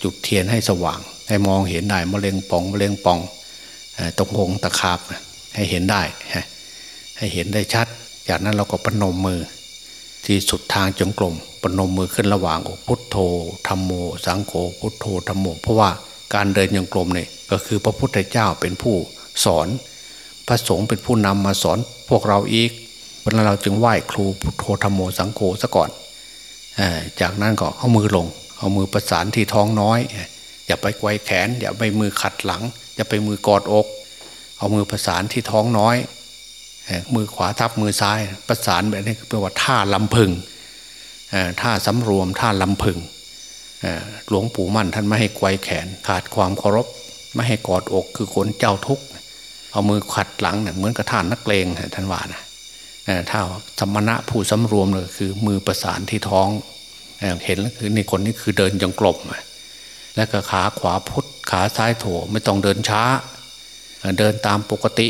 จุดเทียนให้สว่าง ให้มองเห็นได้มะเร็งปองมะเร็งปองตรงองตะขาบให้เห็นได้ ให้เห็นได้ชัด จากนั้นเราก็ปนมมือ ที่สุดทางจงกรมปนมมือขึ้นระหว่างอกพุทโธธรรมโม สังโฆพุทโธธรรมโม เพราะว่าการเดินจงกรมเนี่ยก็คือพระพุทธเจ้าเป็นผู้สอน พระสงฆ์เป็นผู้นำมาสอนพวกเราอีก วลาเราจึงไหว้ครูพุทโธธรรมโมสังโฆซะก่อนจากนั้นก็เอามือลง เอามือประสานที่ท้องน้อย อย่าไปไกวแขน อย่าไปมือขัดหลัง อย่าไปมือกอดอก เอามือประสานที่ท้องน้อย มือขวาทับมือซ้าย ประสานแบบนี้แปลว่าท่าลำพึงท่าสำรวมท่าลำพึงหลวงปู่มั่นท่านไม่ให้ไกวแขน ขาดความเคารพ ไม่ให้กอดอกคือคนเจ้าทุกข์เอามือขัดหลังเหมือนกระท่านนักเลงท่านว่านะ ถ้าสมณะผู้สำรวมเลยคือมือประสานที่ท้องเห็นแล้วคือในคนนี้คือเดินจงกรมแล้วก็ขาขวาพุทธขาซ้ายโถไม่ต้องเดินช้า เดินตามปกติ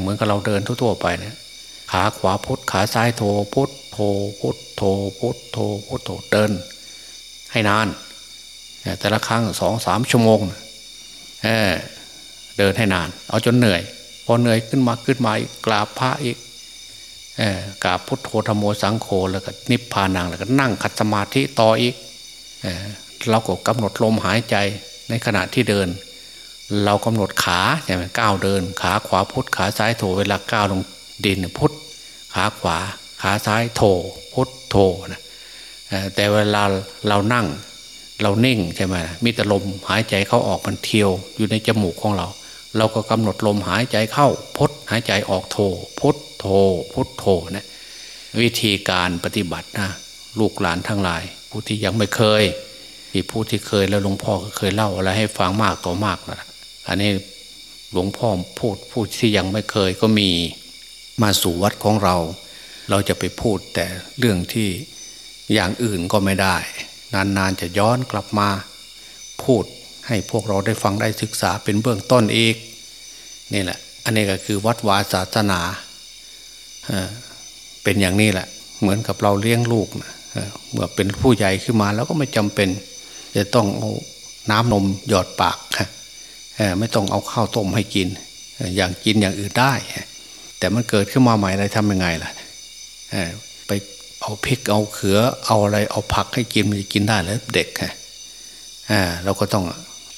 เหมือนกับเราเดินทั่วๆไปเนี่ยขาขวาพุทธขาซ้ายโถพุทธโถพุทธโถพุทธโถพุทธโถเดิน ให้นานแต่ละครั้งสองสามชั่วโมงเเดินให้นาน เอาจนเหนื่อย พอเหนื่อยขึ้นมาขึ้นมาอีกกราบพระอีก กาพุทโธธรรมโมสังโฆแล้วก็นิพพานังแล้วก็นั่งขัดสมาธิต่ออีกเราก็กำหนดลมหายใจในขณะที่เดิน เรากำหนดขาใช่ไหมก้าวเดิน ขาขวาพุทขาซ้ายโถเวลาก้าวลงดินพุทขาขวา ขาซ้ายโถพุทโถนะแต่เวลาเรานั่งเรานิ่งใช่ไหมมีแต่ลมหายใจเข้าออกมันเที่ยวอยู่ในจมูกของเรา เราก็กำหนดลมหายใจเข้าพุทหายใจออกโถพุท โธ พุทโธนะวิธีการปฏิบัตินะลูกหลานทั้งหลาย ผู้ที่ยังไม่เคยที่ผู้ที่เคยแล้วหลวงพ่อก็เคยเล่าอะไรให้ฟังมากต่อมากนะอันนี้หลวงพ่อพูดผู้ที่ยังไม่เคยก็มีมาสู่วัดของเรา เราจะไปพูดแต่เรื่องที่อย่างอื่นก็ไม่ได้ นานๆจะย้อนกลับมา พูดให้พวกเราได้ฟังได้ศึกษาเป็นเบื้องต้นอีกนี่แหละ อันนี้ก็คือวัดวาศาสนา เป็นอย่างนี้แหละ เหมือนกับเราเลี้ยงลูกนะเมื่อเป็นผู้ใหญ่ขึ้นมาแล้วก็ไม่จำเป็น จะต้องเอาน้ำนมหยอดปากไม่ต้องเอาข้าวต้มให้กิน อย่างกินอย่างอื่นได้ แต่มันเกิดขึ้นมาใหม่อะไรทำยังไงล่ะไปเอาพริกเอาเขือเอาอะไรเอาผักให้กินมันจะกินได้แล้วเด็กเราก็ต้อง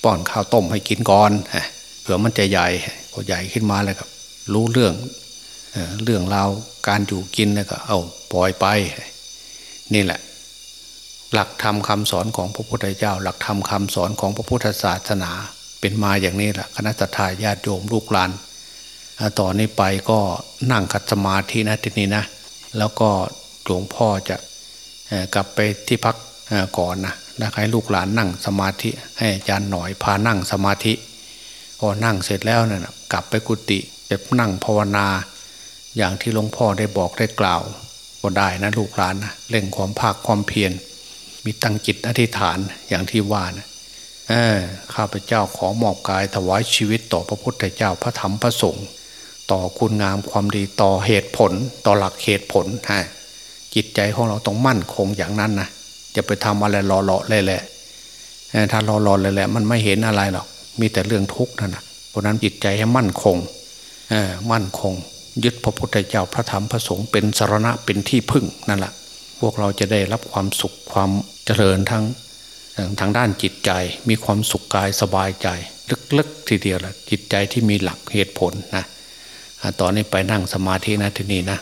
ป้อนข้าวต้มให้กินก่อนเผื่อมันจะใหญ่พอใหญ่ขึ้นมาแล้วครับ รู้เรื่อง เรื่องราวการอยู่กินแล้วก็ เอาปล่อยไป นี่แหละ หลักธรรมคาสอนของพระพุทธเจ้า หลักธรรมคาสอนของพระพุทธศาสนา เป็นมาอย่างนี้แหละคณะทาญาติโยมลูกหลานต่อนนี้ไปก็นั่งคัดสมาธินะทีนี้นะ แล้วก็หลวงพ่อจะกลับไปที่พักก่อนนะแล้วให้ลูกหลานนั่งสมาธิ ให้อาจารย์หน่อยพานั่งสมาธิ พอนั่งเสร็จแล้วนะ่ะกลับไปกุฏิจะนั่งภาวนา อย่างที่หลวงพ่อได้บอกได้กล่าว ก็ได้นะลูกหลานนะเร่งความภาคความเพียรมีตั้งจิตอธิษฐานอย่างที่ว่านะข้าพเจ้าขอมอบกายถวายชีวิตต่อพระพุทธเจ้าพระธรรมพระสงฆ์ต่อคุณงามความดีต่อเหตุผล ต่อหลักเหตุผลฮะจิตใจของเราต้องมั่นคงอย่างนั้นนะจะไปทำอะไรรอๆเลยแหละถ้ารอๆเลยแหละ มันไม่เห็นอะไรหรอกมีแต่เรื่องทุกข์นั่นนะเพราะนั้นจิตใจให้มั่นคงมั่นคง ยึดพระพุทธเจ้าพระธรรมพระสงฆ์เป็นสารณะเป็นที่พึ่งนั่นแหละพวกเราจะได้รับความสุขความเจริญทั้งทางด้านจิตใจ มีความสุขกายสบายใจ ลึกๆทีเดียวละจิตใจที่มีหลักเหตุผลนะตอนนี้ไปนั่งสมาธินะที่นี่นะ